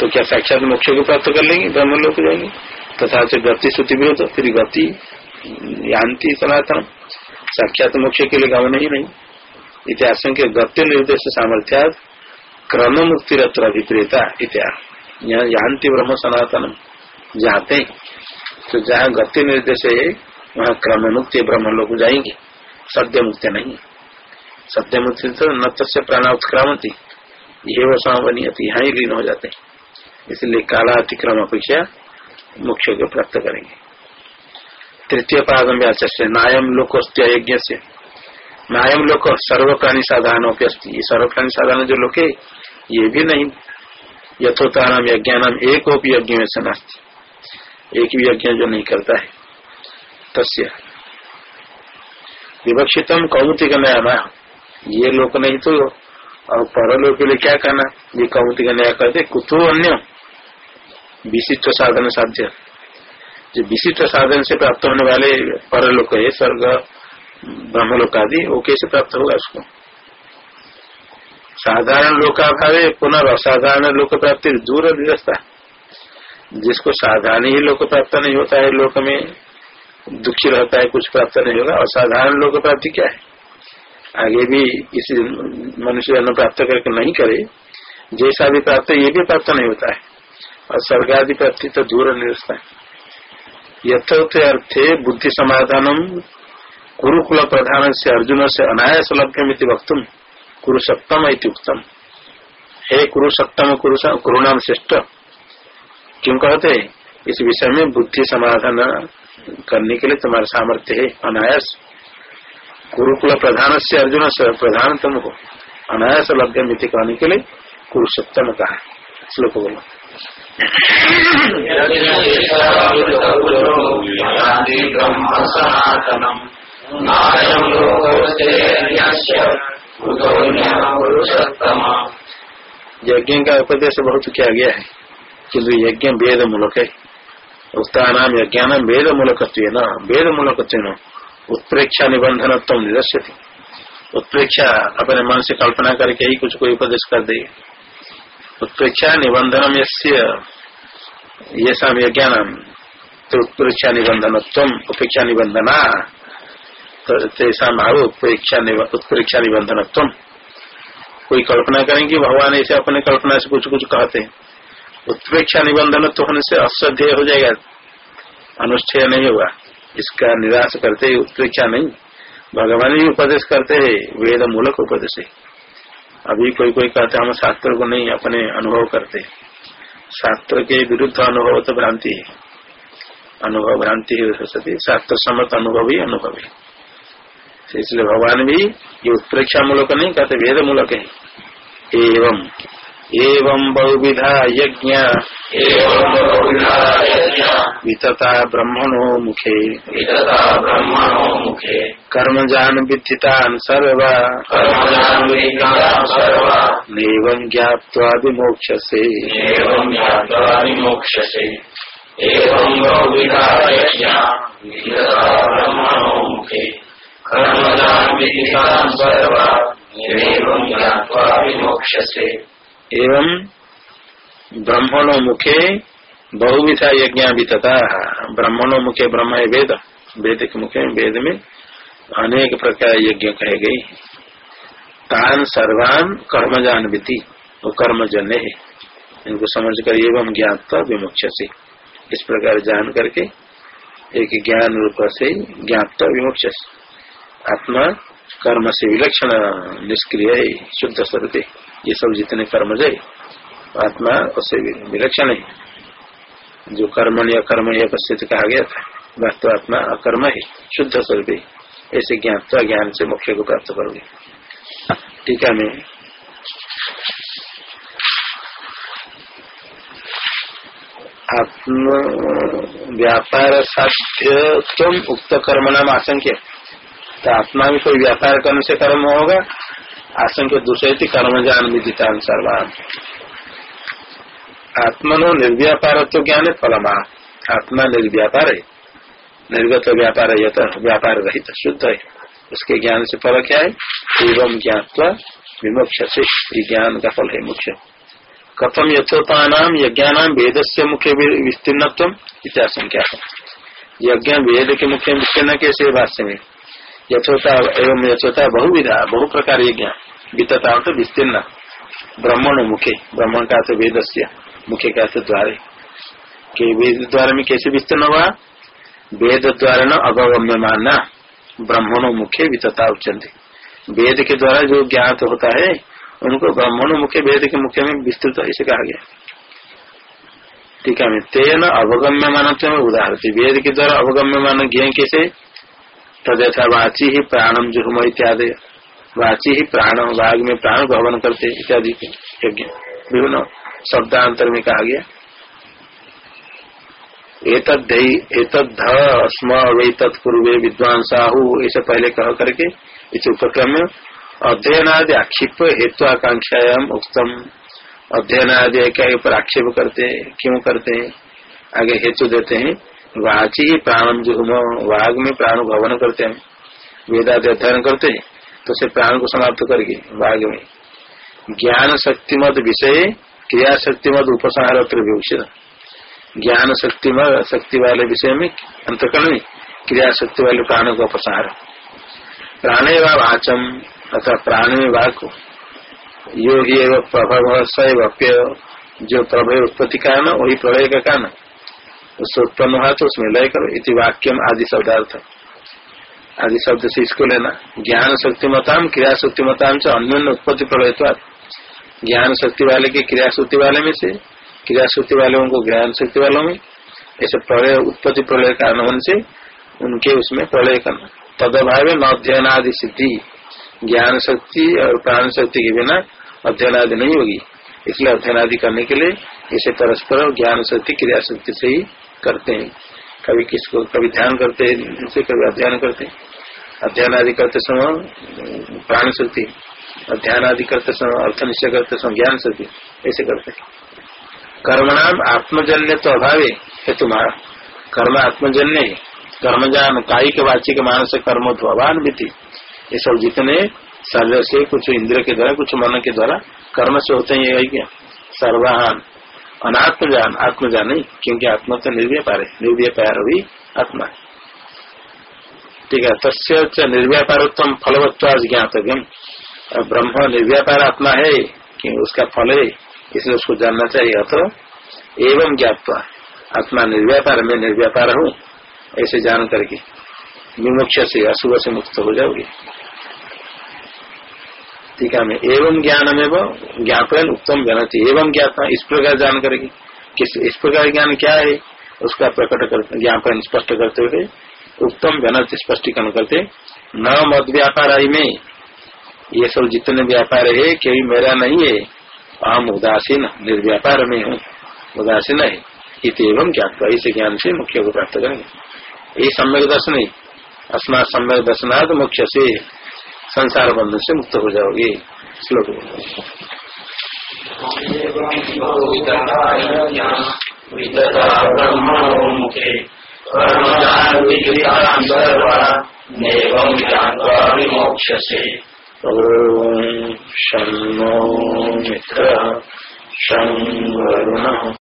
तो क्या साक्षात मोक्ष को प्राप्त कर लेंगे? ब्रह्म लोग जाएँगे। तथा से गति श्रुति विरोध, फिर गति यान्ति सनातन साक्षात मोक्ष के लिए गमन ही नहीं इतिहास के गति निर्देश सामर्थ्या क्रम मुक्ति रत्र अभिप्रेता इतिहास। यान्ति ब्रह्म सनातन जाते हैं। तो जहाँ गति निर्देश है, वहाँ क्रम मुक्ति ब्रह्म लोग जाएँगे। सद्य मुक्ति नहीं सत्य मुक्ति तो न तस्य प्राणा उत्क्रामती ये वो समावनीयती यहाँ ही लीन हो जाते इसलिए काला अतिक्रम अपेक्षा मुख्य को प्राप्त करेंगे। तृतीय पादम व्याचे नायम लोकोस्त्य यज्ञ से। नायम लोक सर्व प्राणी साधारण ये सर्व प्राणी साधारण जो है ये भी नहीं। यथोताराम यज्ञान एक यज्ञ में से एक भी यज्ञ जो नहीं करता है। तस्य। विवक्षितम कौमुतिक नया ये लोक नहीं तो और परलोक के लिए क्या कहना ये कौमुतिक नया कहते कुतो अन्य। विशिष्ट साधन साध्य। जो विशिष्ट साधन से प्राप्त होने वाले परलोक है स्वर्ग, ब्रह्मलोक आदि, वो कैसे प्राप्त होगा उसको? साधारण लोकाभाव पुनः असाधारण लोक प्राप्ति दूर निरस्ता जिसको साधारण ही लोक प्राप्त नहीं होता है, लोक में दुखी रहता है, कुछ प्राप्त नहीं होगा। असाधारण लोक प्राप्ति क्या है? आगे भी इस मनुष्य जन्म प्राप्त करके नहीं करे। जैसा भी प्राप्त ये भी प्राप्त नहीं होता है। और स्वर्ग आदि प्राप्ति तो दूर निरस्ता है। यथोथ अर्थे बुद्धि समाधान कुरुकुल प्रधान से अर्जुन से अनायास लभ्य वक्तुम कुरुसप्तम उत्तम हे कुरुसप्तम कुरुणाम श्रेष्ठ। क्यों कहते? इस विषय में बुद्धि समाधान करने के लिए तुम्हारा सामर्थ्य है, अनायास। कुरुकुल प्रधान से अर्जुन से प्रधान तुम अनायास लभ्य मिति कहने के लिए कुरुसप्तम कहा श्लोक बोलो। यज्ञ का उपदेश बहुत किया गया है किन्तु यज्ञ वेद मूलक है उत्ता नाम यज्ञ यज्ञान वेद मूलक न वेद मूलक उत्प्रेक्षा निबंधन तुम थी उत्प्रेक्षा अपने मन से कल्पना करके ही कुछ कोई उपदेश कर दे। उत्प्रेक्षा निबंधन ये ज्ञान तो उत्प्रेक्षा निबंधन उपेक्षा निबंधना तेसा भाव उत्प्रेक्षा उत्प्रेक्षा निबंधन कोई कल्पना करेंगे भगवान ऐसे अपने कल्पना से कुछ कुछ कहते हैं। उत्प्रेक्षा निबंधन तो होने से अश्रद्धेय हो जाएगा। अनुष्ठेय नहीं होगा। इसका निराश करते उत्प्रेक्षा नहीं। भगवान ही उपदेश करते है वेद मूलक उपदेश है। अभी कोई कोई कहते हम शास्त्र को नहीं अपने अनुभव करते। शास्त्र के विरुद्ध अनुभव तो भ्रांति है। अनुभव भ्रांति है सरस्वती शास्त्र सम्मत अनुभव ही अनुभव है। इसलिए भगवान भी ये उत्प्रेक्षा मूलक नहीं कहते वेद मूलक है। एवं एवं बहुविधा यज्ञ। वितता ब्रह्मणो मुखे। ब्रह्मणो मुखे। कर्मजान विद्धितान् सर्वा। नैवं एवं बहुविधा यज्ञ। ब्रह्मणो मुखे। कर्मजान विद्धितान् सर्वा। नैवं ज्ञात्वा विमोक्षसे। एवं ब्रह्मणो मुखे बहुविधा वितता ब्रह्मणो मुखे ब्रह्म वेद वेद के मुखे, वेद में अनेक प्रकार यज्ञ कहे गई तान सर्वान कर्मजान विधि वो कर्मजन्य है। इनको समझ कर एवं ज्ञात विमुक्ष से इस प्रकार जान करके एक ज्ञान रूप से ज्ञात विमुक्ष आत्मा कर्म से विलक्षण निष्क्रिय शुद्ध स्वरूप ये सब जितने कर्म जय आत्मा उससे विलक्षण है। जो कर्मण्य कर्म पश्चित कहा गया था वास्तव आत्मा अकर्म है, शुद्ध स्वरूप ऐसे ज्ञान तो ज्ञान से मोक्ष को प्राप्त करोगे। टीका में आत्म व्यापार साध्य तुम उक्त कर्म नाम आशंक्य। तो आत्मा में कोई व्यापार करने से कर्म होगा आशंक दूसरे कर्म जान विदिता सर्वान। आत्मनो निर्व्यापार तो ज्ञान है फलमा? आत्मा निर्व्यापार है। निर्गत व्यापार है तो व्यापार रहित, शुद्ध है। उसके ज्ञान से फल क्या है? एवं ज्ञातवा विमोक्ष से ज्ञान का फल है मुख्य कथम यथोता नाम यज्ञानाम वेद से मुख्य विस्तीर्ण इत्याशंका यज्ञ वेद के मुख्य विस्तीर्ण कैसे भाष्य में? यथोता एवं यथोता बहुविधा बहु प्रकार यज्ञ। वितता तो विस्तीर्ण। ब्राह्मण मुखे। ब्राह्मण का तो वेद से मुख्य का तो द्वारे। के वेद द्वारा में कैसे विस्तीर्ण हुआ? वेद द्वारा न अवगम्य मानना ब्राह्मणों मुख्य वितता उच्चंदी वेद के द्वारा जो ज्ञात होता है, उनको ब्राह्मण मुख्य वेद के मुख्य में विस्तृत ऐसे कहा गया। ठीक है तेन अवगम्य मानव उदाहरण वेद के द्वारा अवगम्य मान ज्ञ कैसे? तथा वाची ही प्राणम जुर्म इत्यादि। वाची ही प्राण वाग में प्राण भवन करते इत्यादि यज्ञ। विभिन्न शब्दांतर में कहा गया। स्म वे तत्पूर्वे विद्वान साहू ऐसे पहले कह करके इस उपक्रम में अध्ययन आदि आक्षेप हेतु आकांक्षायाम उत्तम अध्ययन आदि क्या ऊपर आक्षेप करते हैं, क्यों करते हैं? आगे हेतु देते हैं, वाची प्राण जो वाघ में प्राण भवन करते हैं। वेदादि अध्ययन करते हैं। तो से प्राण को समाप्त करके वाघ में। ज्ञान शक्ति मत विषय, क्रिया शक्ति मत उपसंहार ज्ञान शक्ति शक्ति वाले विषय में अंतकरण में क्रिया शक्ति वाले प्राणों का उपसंहार प्राणे वाचम अथवा प्राण में वाक यो ही प्रभव सैवप्य जो प्रभव उत्पत्ति का ना, वही प्रलय का कारण उससे उत्पन्न हुआ तो उसमें लय करो, इति वाक्यम आदि शब्दार्थ। आदि शब्द से इसको लेना। ज्ञान शक्ति मताम, क्रिया शक्ति मताम से अन्य उत्पत्ति प्रलय ज्ञान शक्ति वाले के क्रिया शक्ति वाले में से, क्रिया शक्ति वालों को ज्ञान शक्ति वालों में, ऐसे प्रलय, उत्पत्ति प्रलय कारण होने से उनके उसमें प्रलय करना। तदभाव न अध्ययन आदि सिद्धि। ज्ञान शक्ति और प्राण शक्ति के बिना अध्ययन आदि नहीं होगी। इसलिए अध्ययन आदि करने के लिए इसे परस्पर ज्ञान शक्ति, क्रिया शक्ति से ही करते हैं। कभी किसको, कभी ध्यान करते हैं कभी अध्ययन करते अध्ययन आदि करते समय, प्राण शक्ति, अध्ययन आदि करते समय, अर्थ निश्चय करते समय, ज्ञान शक्ति, ऐसे करते कर्मणाम आत्मजन्य तो अभाव है तुम्हारा कर्म आत्मजन्य है कर्म जान कायिक वाचिक मानस कर्म तो अभान भी थी ये सब जितने शरीर से, कुछ इंद्र के द्वारा, कुछ मन के द्वारा कर्म से होते हैं क्या? सर्वाहान अनात्म जान आत्म जान नहीं, क्योंकि आत्मा तो निर्व्यापार है निर्व्यापार भी आत्मा। है ठीक है, तस्य निर्व्यापारोत्तम फलवत्व ज्ञातव्यम। ब्रह्म निर्व्यापार आत्मा है, कि उसका फल है, इसलिए उसको जानना चाहिए अथ एवं ज्ञापा आत्मा निर्व्यापार में निर्व्यापार हूँ, ऐसे जान करके। विमुक्ष से, अशुभ से मुक्त हो जाओगे। ठीक है एवं ज्ञान में वो ज्ञापन उत्तम जानती एवं ज्ञापना, इस प्रकार जान करके किस, इस प्रकार ज्ञान क्या है? उसका प्रकट करते ज्ञापन स्पष्ट करते हुए उत्तम जनत स्पष्टीकरण करते। न मत व्यापार आई में। ये सब जितने व्यापार है कोई मेरा नहीं है। अहम उदासीन, निर्व्यापार में हूँ। उदासीन है। इत एवं ज्ञात इस ज्ञान से मुख्य को प्राप्त करेंगे। ये सम्यक दर्शन है। अस्मा सम्यक दर्शनाथ मुख्य से संसार बंधन से मुक्त हो जाओगे श्लोक ॐ शं मित्रः। शं वरुणः